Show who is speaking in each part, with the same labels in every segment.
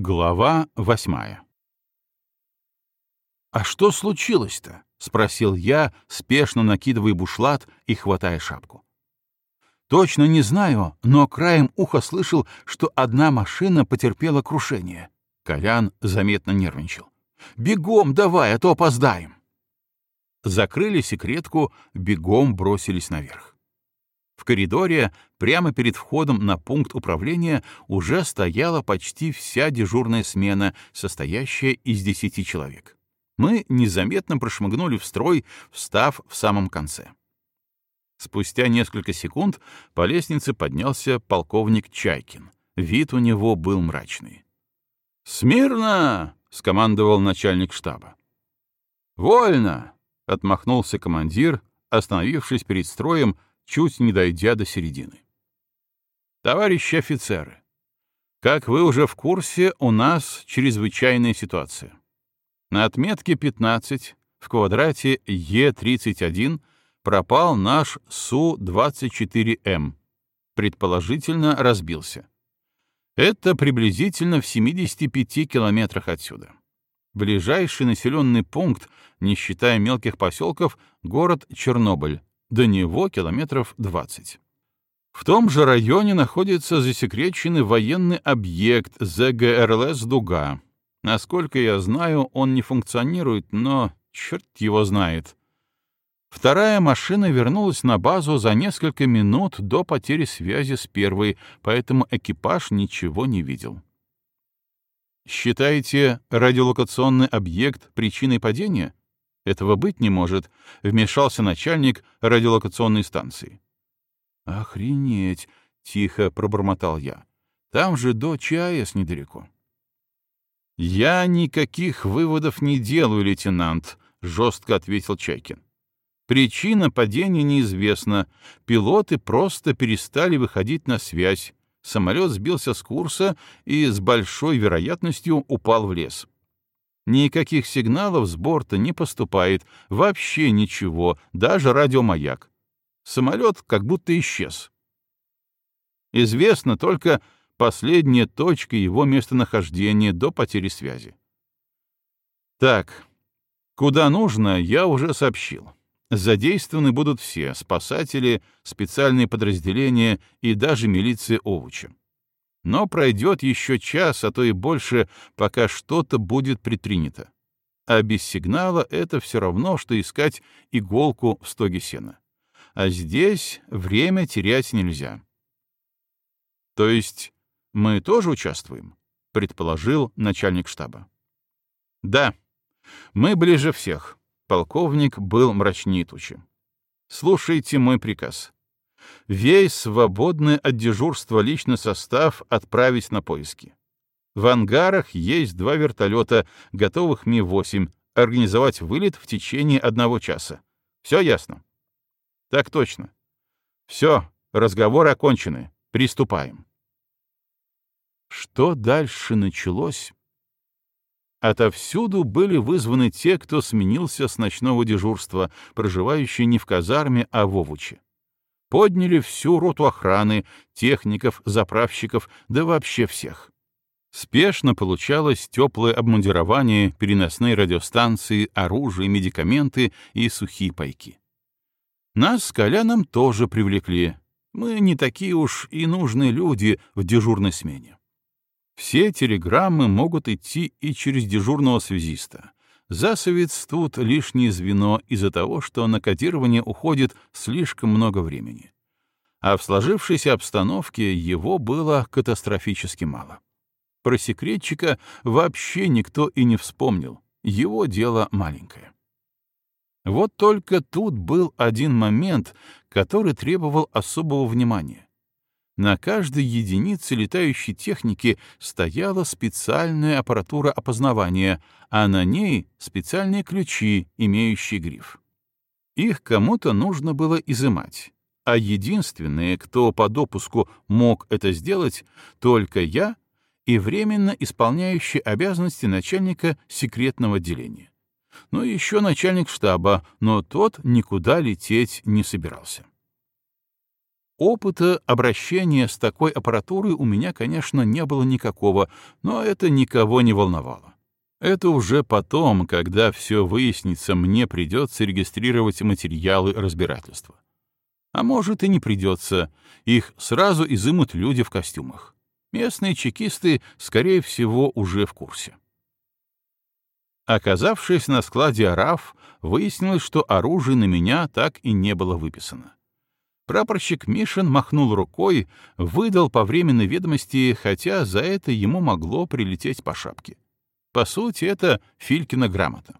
Speaker 1: Глава восьмая «А что случилось-то?» — спросил я, спешно накидывая бушлат и хватая шапку. «Точно не знаю, но краем уха слышал, что одна машина потерпела крушение». Колян заметно нервничал. «Бегом давай, а то опоздаем!» Закрыли секретку, бегом бросились наверх. В коридоре, прямо перед входом на пункт управления, уже стояла почти вся дежурная смена, состоящая из десяти человек. Мы незаметно прошмыгнули в строй, встав в самом конце. Спустя несколько секунд по лестнице поднялся полковник Чайкин. Вид у него был мрачный. «Смирно!» — скомандовал начальник штаба. «Вольно!» — отмахнулся командир, остановившись перед строем, чуть не дойдя до середины. Товарищи офицеры, как вы уже в курсе, у нас чрезвычайная ситуация. На отметке 15 в квадрате Е31 пропал наш Су-24М. Предположительно, разбился. Это приблизительно в 75 километрах отсюда. Ближайший населенный пункт, не считая мелких поселков, город Чернобыль, до него километров 20. В том же районе находится засекреченный военный объект ЗГРЛС «Дуга». Насколько я знаю, он не функционирует, но черт его знает. Вторая машина вернулась на базу за несколько минут до потери связи с первой, поэтому экипаж ничего не видел. Считаете радиолокационный объект причиной падения? Этого быть не может, вмешался начальник радиолокационной станции. Охренеть, тихо пробормотал я. Там же до ЧАЭС недалеко. Я никаких выводов не делаю, лейтенант, жестко ответил Чайкин. Причина падения неизвестна. Пилоты просто перестали выходить на связь. Самолет сбился с курса и с большой вероятностью упал в лес. Никаких сигналов с борта не поступает, вообще ничего, даже радиомаяк. Самолет как будто исчез. Известна только последняя точка его местонахождения до потери связи. Так, куда нужно, я уже сообщил. Задействованы будут все — спасатели, специальные подразделения и даже милиция Овуча. Но пройдет еще час, а то и больше, пока что-то будет предпринято. А без сигнала это все равно, что искать иголку в стоге сена. А здесь время терять нельзя. То есть мы тоже участвуем? предположил начальник штаба. Да, мы ближе всех. Полковник был мрачнее тучи. Слушайте мой приказ весь свободный от дежурства личный состав отправить на поиски. В ангарах есть два вертолета, готовых Ми-8, организовать вылет в течение одного часа. Все ясно? Так точно. Все, разговоры окончены. Приступаем. Что дальше началось? Отовсюду были вызваны те, кто сменился с ночного дежурства, проживающие не в казарме, а в Овуче подняли всю роту охраны, техников, заправщиков, да вообще всех. Спешно получалось теплое обмундирование, переносные радиостанции, оружие, медикаменты и сухие пайки. Нас с Коляном тоже привлекли. Мы не такие уж и нужные люди в дежурной смене. Все телеграммы могут идти и через дежурного связиста. Засовец тут лишнее звено из-за того, что на кодирование уходит слишком много времени. А в сложившейся обстановке его было катастрофически мало. Про секретчика вообще никто и не вспомнил. Его дело маленькое. Вот только тут был один момент, который требовал особого внимания. На каждой единице летающей техники стояла специальная аппаратура опознавания, а на ней специальные ключи, имеющие гриф. Их кому-то нужно было изымать, а единственное, кто по допуску мог это сделать, только я и временно исполняющий обязанности начальника секретного отделения. Ну и еще начальник штаба, но тот никуда лететь не собирался. Опыта обращения с такой аппаратурой у меня, конечно, не было никакого, но это никого не волновало. Это уже потом, когда все выяснится, мне придется регистрировать материалы разбирательства. А может и не придется, их сразу изымут люди в костюмах. Местные чекисты, скорее всего, уже в курсе. Оказавшись на складе АРАФ, выяснилось, что оружие на меня так и не было выписано. Прапорщик Мишин махнул рукой, выдал по временной ведомости, хотя за это ему могло прилететь по шапке. По сути, это Филькина грамота.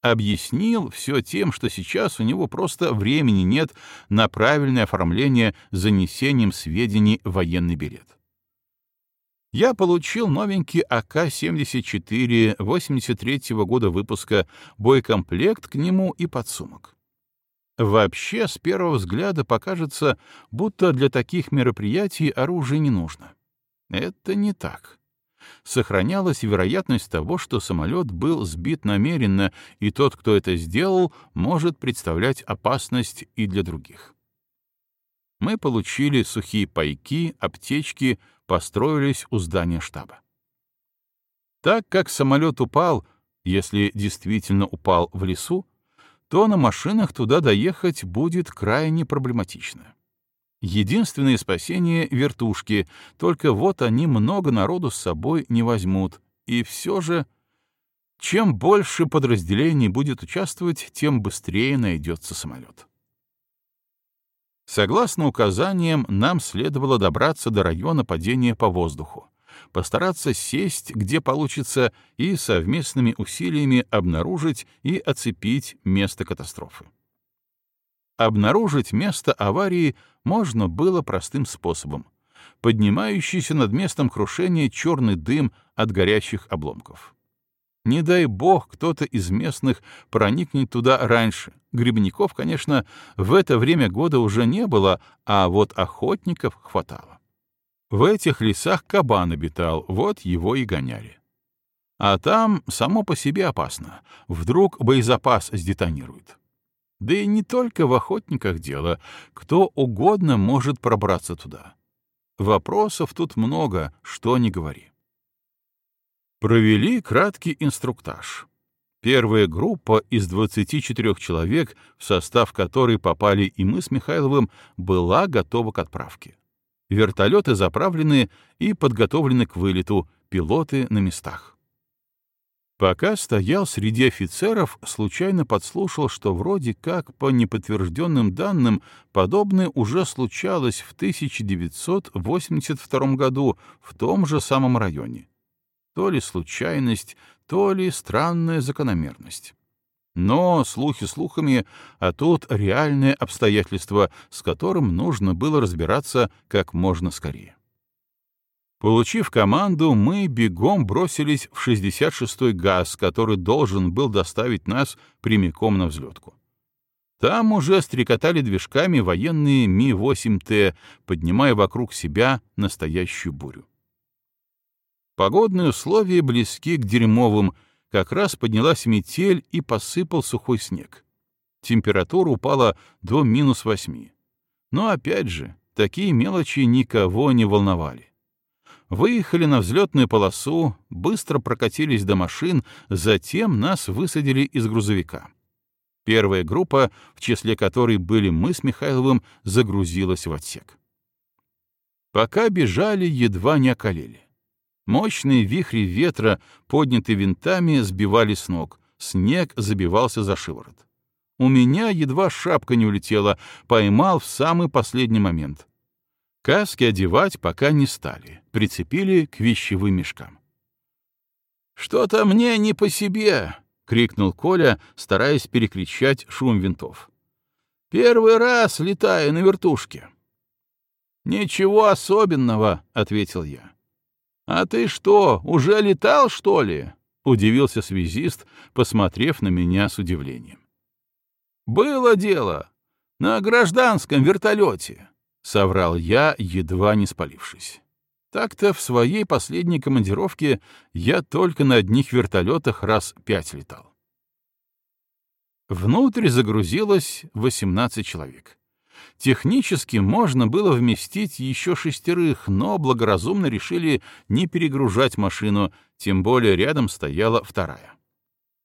Speaker 1: Объяснил все тем, что сейчас у него просто времени нет на правильное оформление занесением сведений в военный билет я получил новенький АК-74 83 -го года выпуска, боекомплект к нему и подсумок. Вообще, с первого взгляда покажется, будто для таких мероприятий оружие не нужно. Это не так. Сохранялась вероятность того, что самолет был сбит намеренно, и тот, кто это сделал, может представлять опасность и для других. Мы получили сухие пайки, аптечки, построились у здания штаба. Так как самолет упал, если действительно упал в лесу, то на машинах туда доехать будет крайне проблематично. Единственное спасение — вертушки, только вот они много народу с собой не возьмут, и все же... Чем больше подразделений будет участвовать, тем быстрее найдется самолет. Согласно указаниям, нам следовало добраться до района падения по воздуху, постараться сесть, где получится, и совместными усилиями обнаружить и оцепить место катастрофы. Обнаружить место аварии можно было простым способом — поднимающийся над местом крушения черный дым от горящих обломков. Не дай бог, кто-то из местных проникнет туда раньше. Грибников, конечно, в это время года уже не было, а вот охотников хватало. В этих лесах кабан обитал, вот его и гоняли. А там само по себе опасно. Вдруг боезапас сдетонирует. Да и не только в охотниках дело, кто угодно может пробраться туда. Вопросов тут много, что ни говори. Провели краткий инструктаж. Первая группа из 24 человек, в состав которой попали и мы с Михайловым, была готова к отправке. Вертолеты заправлены и подготовлены к вылету, пилоты на местах. Пока стоял среди офицеров, случайно подслушал, что вроде как по неподтвержденным данным подобное уже случалось в 1982 году в том же самом районе то ли случайность, то ли странная закономерность. Но слухи слухами, а тут реальное обстоятельство, с которым нужно было разбираться как можно скорее. Получив команду, мы бегом бросились в 66-й ГАЗ, который должен был доставить нас прямиком на взлетку. Там уже стрекотали движками военные Ми-8Т, поднимая вокруг себя настоящую бурю. Погодные условия близки к дерьмовым, как раз поднялась метель и посыпал сухой снег. Температура упала до минус восьми. Но опять же, такие мелочи никого не волновали. Выехали на взлетную полосу, быстро прокатились до машин, затем нас высадили из грузовика. Первая группа, в числе которой были мы с Михайловым, загрузилась в отсек. Пока бежали, едва не околели. Мощные вихри ветра, поднятые винтами, сбивали с ног. Снег забивался за шиворот. У меня едва шапка не улетела, поймал в самый последний момент. Каски одевать пока не стали, прицепили к вещевым мешкам. «Что-то мне не по себе!» — крикнул Коля, стараясь перекричать шум винтов. «Первый раз летаю на вертушке». «Ничего особенного», — ответил я. «А ты что, уже летал, что ли?» — удивился связист, посмотрев на меня с удивлением. «Было дело. На гражданском вертолете», — соврал я, едва не спалившись. Так-то в своей последней командировке я только на одних вертолетах раз пять летал. Внутрь загрузилось 18 человек. Технически можно было вместить еще шестерых, но благоразумно решили не перегружать машину, тем более рядом стояла вторая.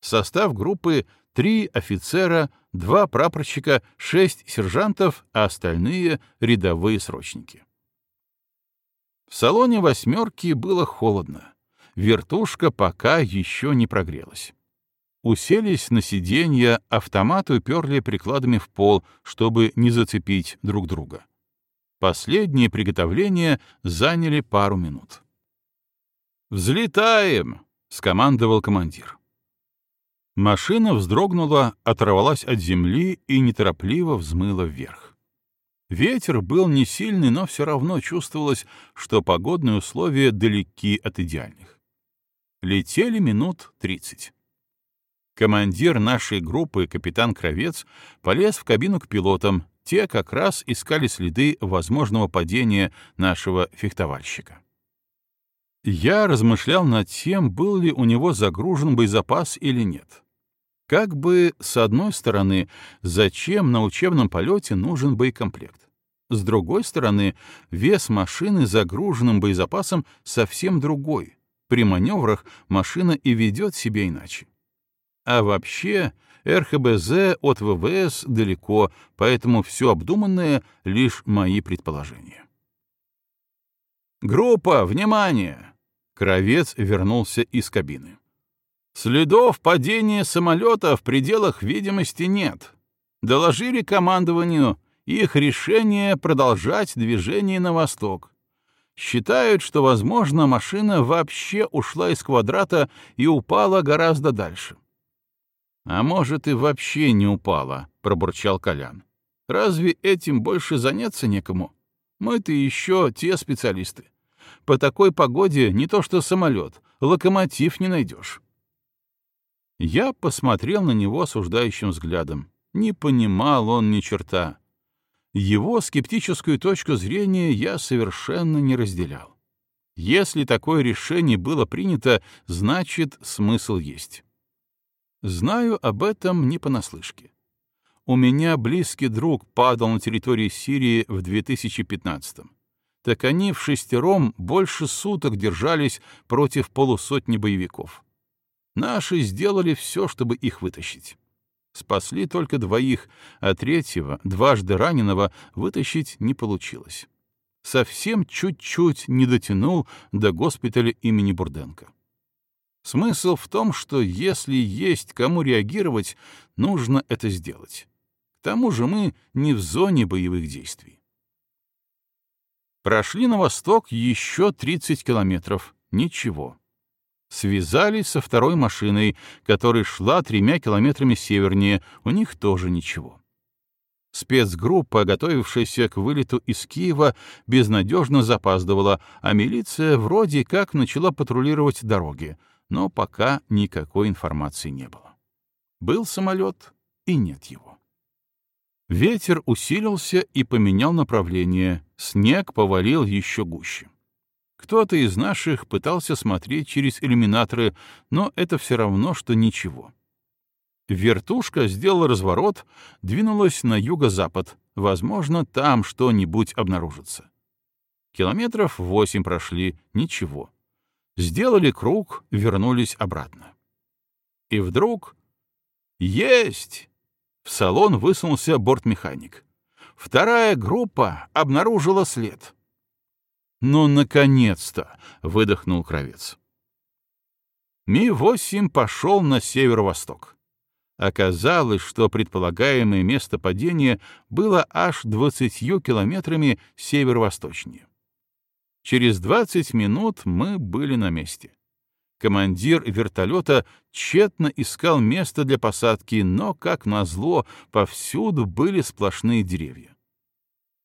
Speaker 1: Состав группы — три офицера, два прапорщика, шесть сержантов, а остальные — рядовые срочники. В салоне «восьмерки» было холодно. Вертушка пока еще не прогрелась. Уселись на сиденья, автоматы уперли прикладами в пол, чтобы не зацепить друг друга. Последние приготовления заняли пару минут. «Взлетаем!» — скомандовал командир. Машина вздрогнула, оторвалась от земли и неторопливо взмыла вверх. Ветер был не сильный, но все равно чувствовалось, что погодные условия далеки от идеальных. Летели минут тридцать. Командир нашей группы, капитан Кровец, полез в кабину к пилотам. Те как раз искали следы возможного падения нашего фехтовальщика. Я размышлял над тем, был ли у него загружен боезапас или нет. Как бы, с одной стороны, зачем на учебном полете нужен боекомплект? С другой стороны, вес машины загруженным боезапасом совсем другой. При маневрах машина и ведет себя иначе. А вообще, РХБЗ от ВВС далеко, поэтому все обдуманное — лишь мои предположения. «Группа, внимание!» Кровец вернулся из кабины. «Следов падения самолета в пределах видимости нет. Доложили командованию их решение продолжать движение на восток. Считают, что, возможно, машина вообще ушла из квадрата и упала гораздо дальше. «А может, и вообще не упала», — пробурчал Колян. «Разве этим больше заняться некому? Мы-то еще те специалисты. По такой погоде не то что самолет, локомотив не найдешь». Я посмотрел на него осуждающим взглядом. Не понимал он ни черта. Его скептическую точку зрения я совершенно не разделял. Если такое решение было принято, значит, смысл есть. Знаю об этом не понаслышке. У меня близкий друг падал на территории Сирии в 2015-м. Так они в шестером больше суток держались против полусотни боевиков. Наши сделали все, чтобы их вытащить. Спасли только двоих, а третьего, дважды раненого, вытащить не получилось. Совсем чуть-чуть не дотянул до госпиталя имени Бурденко. Смысл в том, что если есть кому реагировать, нужно это сделать. К тому же мы не в зоне боевых действий. Прошли на восток еще 30 километров. Ничего. Связались со второй машиной, которая шла тремя километрами севернее. У них тоже ничего. Спецгруппа, готовившаяся к вылету из Киева, безнадежно запаздывала, а милиция вроде как начала патрулировать дороги — но пока никакой информации не было. Был самолет, и нет его. Ветер усилился и поменял направление, снег повалил еще гуще. Кто-то из наших пытался смотреть через иллюминаторы, но это все равно, что ничего. Вертушка сделала разворот, двинулась на юго-запад. Возможно, там что-нибудь обнаружится. Километров восемь прошли, ничего. Сделали круг, вернулись обратно. И вдруг... Есть! В салон высунулся бортмеханик. Вторая группа обнаружила след. «Ну, наконец-то!» — выдохнул Кровец. Ми-8 пошел на северо-восток. Оказалось, что предполагаемое место падения было аж двадцатью километрами северо-восточнее. Через 20 минут мы были на месте. Командир вертолета тщетно искал место для посадки, но, как назло, повсюду были сплошные деревья.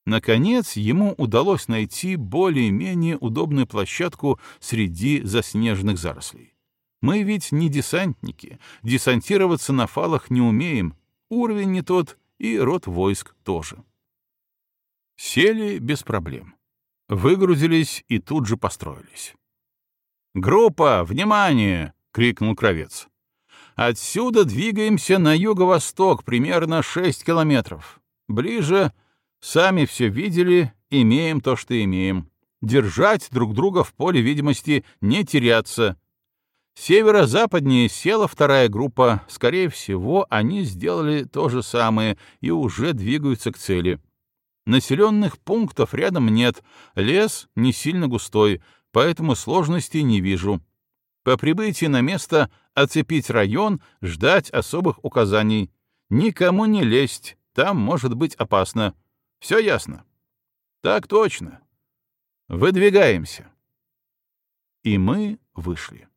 Speaker 1: Наконец, ему удалось найти более-менее удобную площадку среди заснеженных зарослей. Мы ведь не десантники, десантироваться на фалах не умеем, уровень не тот, и род войск тоже. Сели без проблем выгрузились и тут же построились. «Группа, внимание!» — крикнул Кровец. «Отсюда двигаемся на юго-восток, примерно 6 километров. Ближе Сами все видели, имеем то, что имеем. Держать друг друга в поле видимости, не теряться. Северо-западнее села вторая группа. Скорее всего, они сделали то же самое и уже двигаются к цели. Населенных пунктов рядом нет, лес не сильно густой, поэтому сложностей не вижу. По прибытии на место оцепить район, ждать особых указаний. Никому не лезть, там может быть опасно. Все ясно? Так точно. Выдвигаемся. И мы вышли.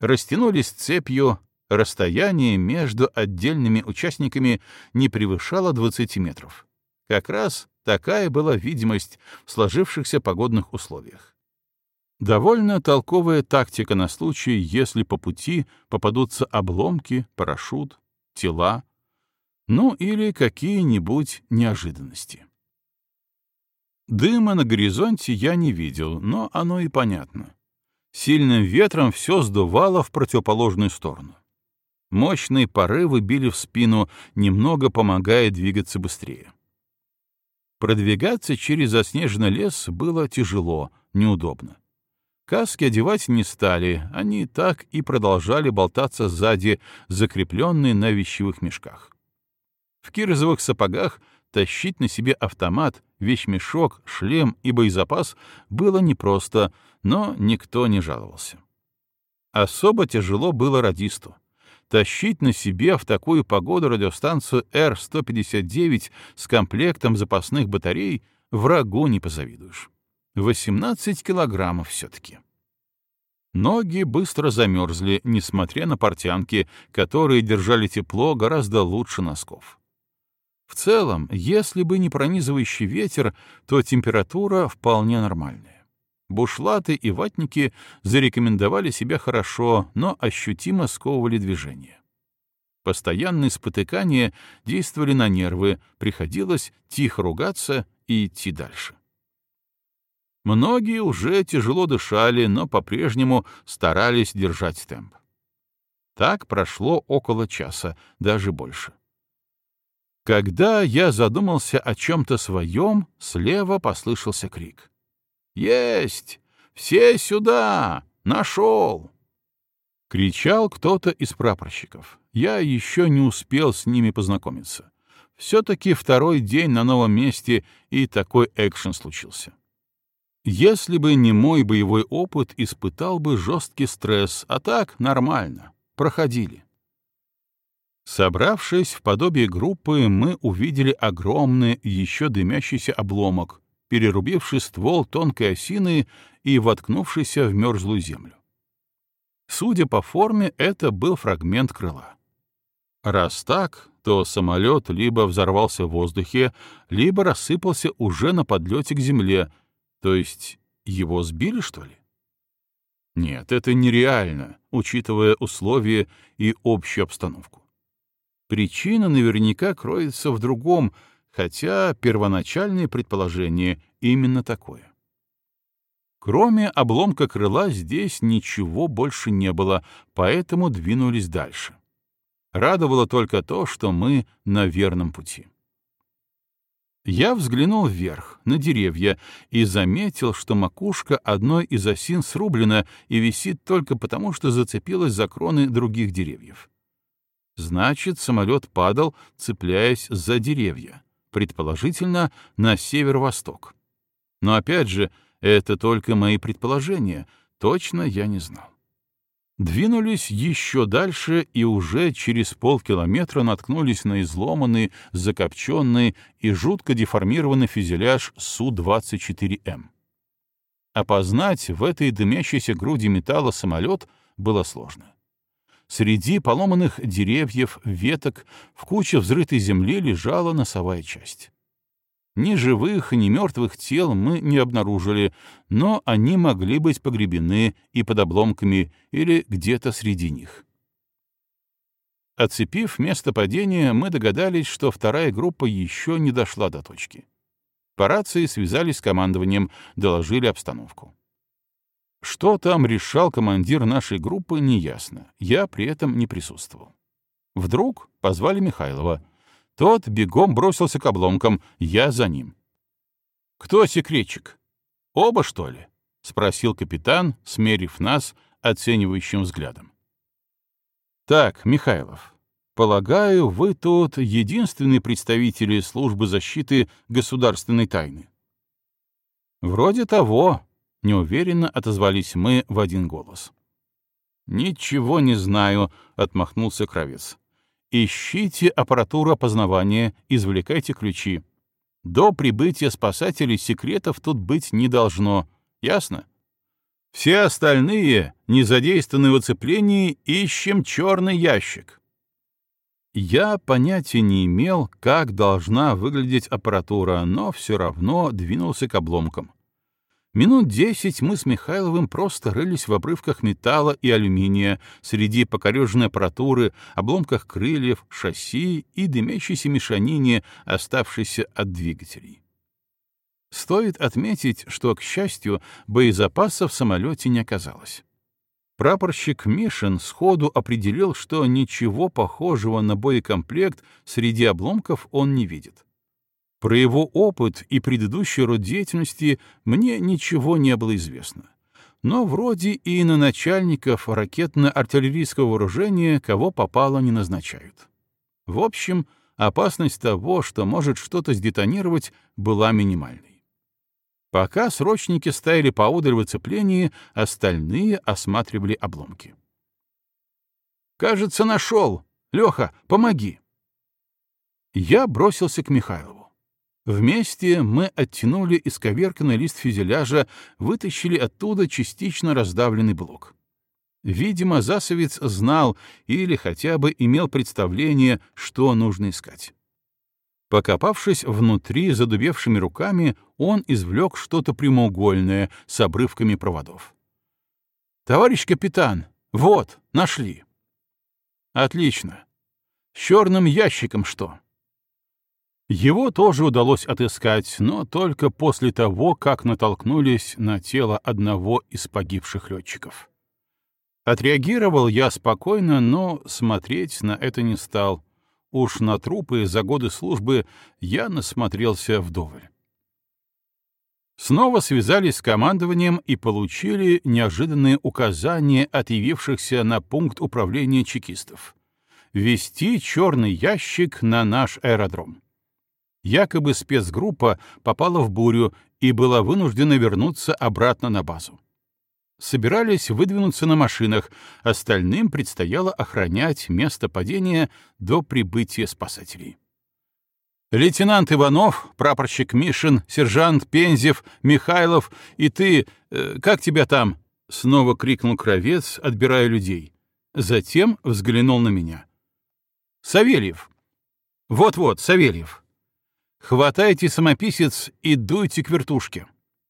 Speaker 1: Растянулись цепью, расстояние между отдельными участниками не превышало 20 метров. Как раз такая была видимость в сложившихся погодных условиях. Довольно толковая тактика на случай, если по пути попадутся обломки, парашют, тела, ну или какие-нибудь неожиданности. Дыма на горизонте я не видел, но оно и понятно. Сильным ветром все сдувало в противоположную сторону. Мощные порывы били в спину, немного помогая двигаться быстрее. Продвигаться через заснеженный лес было тяжело, неудобно. Каски одевать не стали, они так и продолжали болтаться сзади, закрепленные на вещевых мешках. В кирзовых сапогах тащить на себе автомат, вещмешок, шлем и боезапас было непросто, но никто не жаловался. Особо тяжело было радисту. Тащить на себе в такую погоду радиостанцию Р-159 с комплектом запасных батарей врагу не позавидуешь. 18 килограммов все-таки. Ноги быстро замерзли, несмотря на портянки, которые держали тепло гораздо лучше носков. В целом, если бы не пронизывающий ветер, то температура вполне нормальная. Бушлаты и ватники зарекомендовали себя хорошо, но ощутимо сковывали движение. Постоянные спотыкания действовали на нервы, приходилось тихо ругаться и идти дальше. Многие уже тяжело дышали, но по-прежнему старались держать темп. Так прошло около часа, даже больше. Когда я задумался о чем-то своем, слева послышался крик. «Есть! Все сюда! Нашел!» Кричал кто-то из прапорщиков. Я еще не успел с ними познакомиться. Все-таки второй день на новом месте, и такой экшен случился. Если бы не мой боевой опыт, испытал бы жесткий стресс, а так нормально. Проходили. Собравшись в подобие группы, мы увидели огромный, еще дымящийся обломок, перерубивший ствол тонкой осины и воткнувшийся в мерзлую землю. Судя по форме, это был фрагмент крыла. Раз так, то самолет либо взорвался в воздухе, либо рассыпался уже на подлете к земле, то есть его сбили, что ли? Нет, это нереально, учитывая условия и общую обстановку. Причина наверняка кроется в другом, хотя первоначальное предположение именно такое. Кроме обломка крыла здесь ничего больше не было, поэтому двинулись дальше. Радовало только то, что мы на верном пути. Я взглянул вверх, на деревья, и заметил, что макушка одной из осин срублена и висит только потому, что зацепилась за кроны других деревьев. Значит, самолет падал, цепляясь за деревья, предположительно, на северо-восток. Но опять же, это только мои предположения, точно я не знал. Двинулись еще дальше и уже через полкилометра наткнулись на изломанный, закопченный и жутко деформированный фюзеляж Су-24М. Опознать в этой дымящейся груди металла самолет было сложно. Среди поломанных деревьев, веток, в куче взрытой земли лежала носовая часть. Ни живых, ни мертвых тел мы не обнаружили, но они могли быть погребены и под обломками или где-то среди них. Оцепив место падения, мы догадались, что вторая группа еще не дошла до точки. По рации связались с командованием, доложили обстановку. Что там решал командир нашей группы, неясно. Я при этом не присутствовал. Вдруг позвали Михайлова. Тот бегом бросился к обломкам, я за ним. «Кто секретчик? Оба, что ли?» — спросил капитан, смерив нас оценивающим взглядом. «Так, Михайлов, полагаю, вы тут единственные представители службы защиты государственной тайны?» «Вроде того», — неуверенно отозвались мы в один голос. «Ничего не знаю», — отмахнулся Кравец. «Ищите аппаратуру опознавания, извлекайте ключи. До прибытия спасателей секретов тут быть не должно. Ясно? Все остальные, не задействованные в оцеплении, ищем черный ящик». Я понятия не имел, как должна выглядеть аппаратура, но все равно двинулся к обломкам. Минут десять мы с Михайловым просто рылись в обрывках металла и алюминия, среди покореженной аппаратуры, обломках крыльев, шасси и дымящейся мешанине, оставшейся от двигателей. Стоит отметить, что, к счастью, боезапаса в самолете не оказалось. Прапорщик Мишин сходу определил, что ничего похожего на боекомплект среди обломков он не видит. Про его опыт и предыдущий род деятельности мне ничего не было известно. Но вроде и на начальников ракетно-артиллерийского вооружения кого попало не назначают. В общем, опасность того, что может что-то сдетонировать, была минимальной. Пока срочники стояли поодаль в оцеплении, остальные осматривали обломки. «Кажется, нашел! Леха, помоги!» Я бросился к Михайлову. Вместе мы оттянули исковерканный лист фюзеляжа, вытащили оттуда частично раздавленный блок. Видимо, Засовец знал или хотя бы имел представление, что нужно искать. Покопавшись внутри задубевшими руками, он извлек что-то прямоугольное с обрывками проводов. «Товарищ капитан, вот, нашли». «Отлично. С черным ящиком что?» Его тоже удалось отыскать, но только после того, как натолкнулись на тело одного из погибших летчиков. Отреагировал я спокойно, но смотреть на это не стал. Уж на трупы за годы службы я насмотрелся вдоволь. Снова связались с командованием и получили неожиданные указания от явившихся на пункт управления чекистов — вести черный ящик на наш аэродром. Якобы спецгруппа попала в бурю и была вынуждена вернуться обратно на базу. Собирались выдвинуться на машинах, остальным предстояло охранять место падения до прибытия спасателей. «Лейтенант Иванов, прапорщик Мишин, сержант Пензев, Михайлов и ты, э, как тебя там?» — снова крикнул Кровец, отбирая людей. Затем взглянул на меня. «Савельев». «Вот-вот, Савельев». Хватайте самописец и дуйте к вертушке.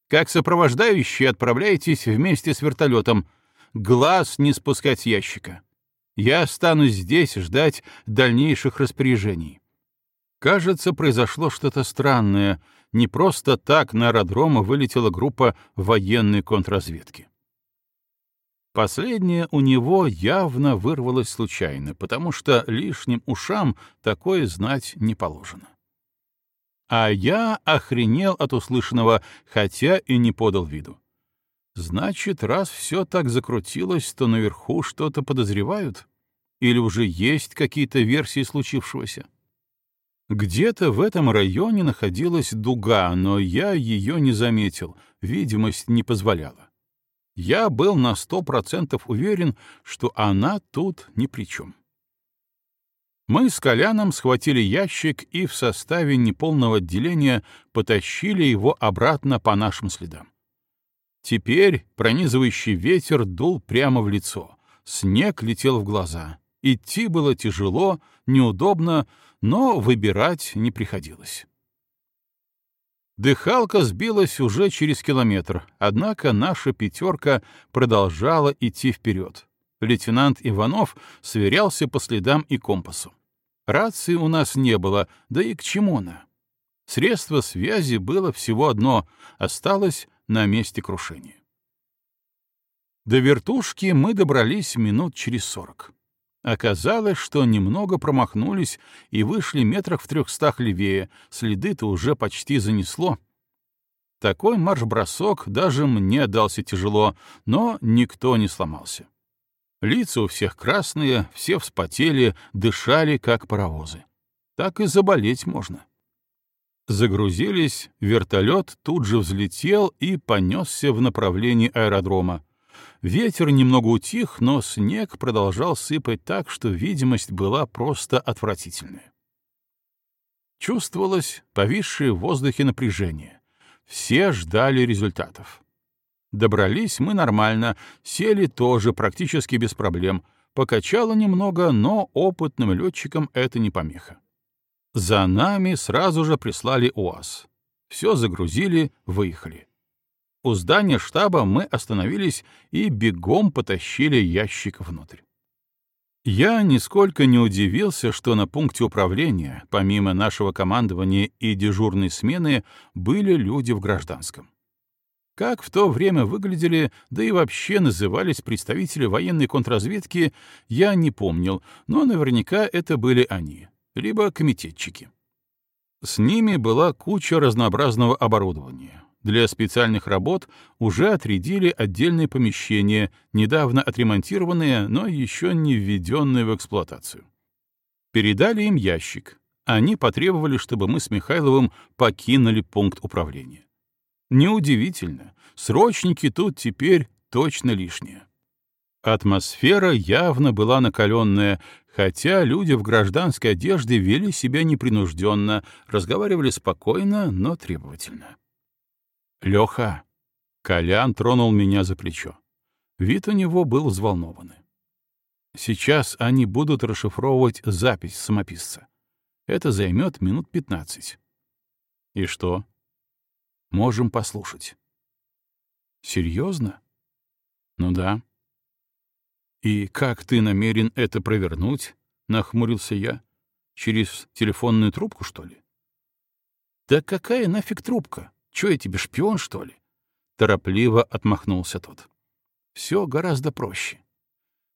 Speaker 1: Как сопровождающие отправляйтесь вместе с вертолетом. Глаз не спускать ящика. Я останусь здесь ждать дальнейших распоряжений. Кажется, произошло что-то странное. Не просто так на аэродром вылетела группа военной контрразведки. Последнее у него явно вырвалось случайно, потому что лишним ушам такое знать не положено. А я охренел от услышанного, хотя и не подал виду. Значит, раз все так закрутилось, то наверху что-то подозревают? Или уже есть какие-то версии случившегося? Где-то в этом районе находилась дуга, но я ее не заметил, видимость не позволяла. Я был на сто процентов уверен, что она тут ни при чем. Мы с Коляном схватили ящик и в составе неполного отделения потащили его обратно по нашим следам. Теперь пронизывающий ветер дул прямо в лицо, снег летел в глаза. Идти было тяжело, неудобно, но выбирать не приходилось. Дыхалка сбилась уже через километр, однако наша пятерка продолжала идти вперед лейтенант Иванов сверялся по следам и компасу. Рации у нас не было, да и к чему она? Средство связи было всего одно, осталось на месте крушения. До вертушки мы добрались минут через сорок. Оказалось, что немного промахнулись и вышли метрах в трехстах левее, следы-то уже почти занесло. Такой марш-бросок даже мне дался тяжело, но никто не сломался. Лица у всех красные, все вспотели, дышали, как паровозы. Так и заболеть можно. Загрузились, вертолет тут же взлетел и понесся в направлении аэродрома. Ветер немного утих, но снег продолжал сыпать так, что видимость была просто отвратительная. Чувствовалось повисшее в воздухе напряжение. Все ждали результатов. Добрались мы нормально, сели тоже практически без проблем. Покачало немного, но опытным летчикам это не помеха. За нами сразу же прислали УАЗ. Все загрузили, выехали. У здания штаба мы остановились и бегом потащили ящик внутрь. Я нисколько не удивился, что на пункте управления, помимо нашего командования и дежурной смены, были люди в гражданском. Как в то время выглядели, да и вообще назывались представители военной контрразведки, я не помнил, но наверняка это были они, либо комитетчики. С ними была куча разнообразного оборудования, для специальных работ уже отрядили отдельные помещения, недавно отремонтированные, но еще не введенные в эксплуатацию. Передали им ящик. Они потребовали, чтобы мы с Михайловым покинули пункт управления. Неудивительно, срочники тут теперь точно лишние. Атмосфера явно была накаленная, хотя люди в гражданской одежде вели себя непринужденно, разговаривали спокойно, но требовательно. «Леха!» Колян тронул меня за плечо. Вид у него был взволнованный. «Сейчас они будут расшифровывать запись самописца. Это займет минут пятнадцать». «И что?» «Можем послушать». «Серьезно?» «Ну да». «И как ты намерен это провернуть?» — нахмурился я. «Через телефонную трубку, что ли?» «Да какая нафиг трубка? Че я тебе, шпион, что ли? Торопливо отмахнулся тот. Все гораздо проще.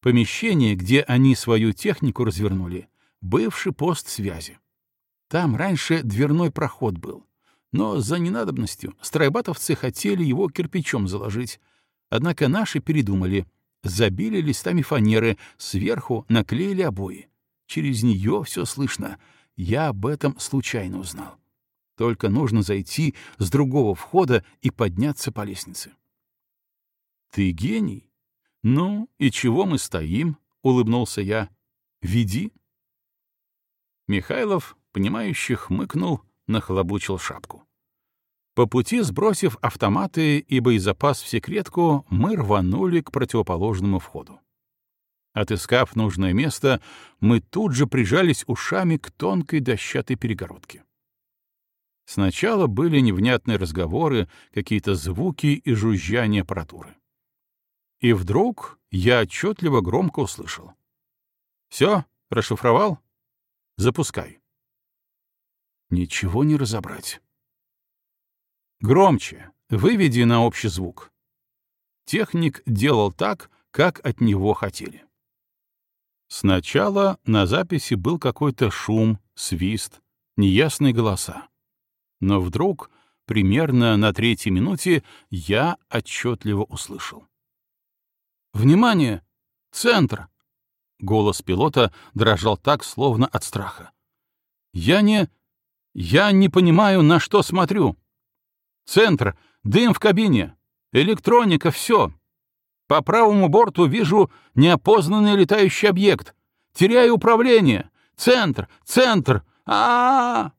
Speaker 1: Помещение, где они свою технику развернули, бывший пост связи. Там раньше дверной проход был, но за ненадобностью страйбатовцы хотели его кирпичом заложить, однако наши передумали, забили листами фанеры, сверху наклеили обои. Через нее все слышно. Я об этом случайно узнал. Только нужно зайти с другого входа и подняться по лестнице. «Ты гений? Ну, и чего мы стоим?» — улыбнулся я. «Веди». Михайлов, понимающе хмыкнул, нахлобучил шапку. По пути, сбросив автоматы и боезапас в секретку, мы рванули к противоположному входу. Отыскав нужное место, мы тут же прижались ушами к тонкой дощатой перегородке. Сначала были невнятные разговоры, какие-то звуки и жужжание аппаратуры. И вдруг я отчетливо громко услышал. «Все, расшифровал? Запускай». Ничего не разобрать. Громче, выведи на общий звук. Техник делал так, как от него хотели. Сначала на записи был какой-то шум, свист, неясные голоса. Но вдруг, примерно на третьей минуте, я отчетливо услышал. «Внимание! Центр!» Голос пилота дрожал так, словно от страха. «Я не... я не понимаю, на что смотрю. Центр, дым в кабине, электроника, все. По правому борту вижу неопознанный летающий объект. Теряю управление. Центр, центр, а, -а, -а,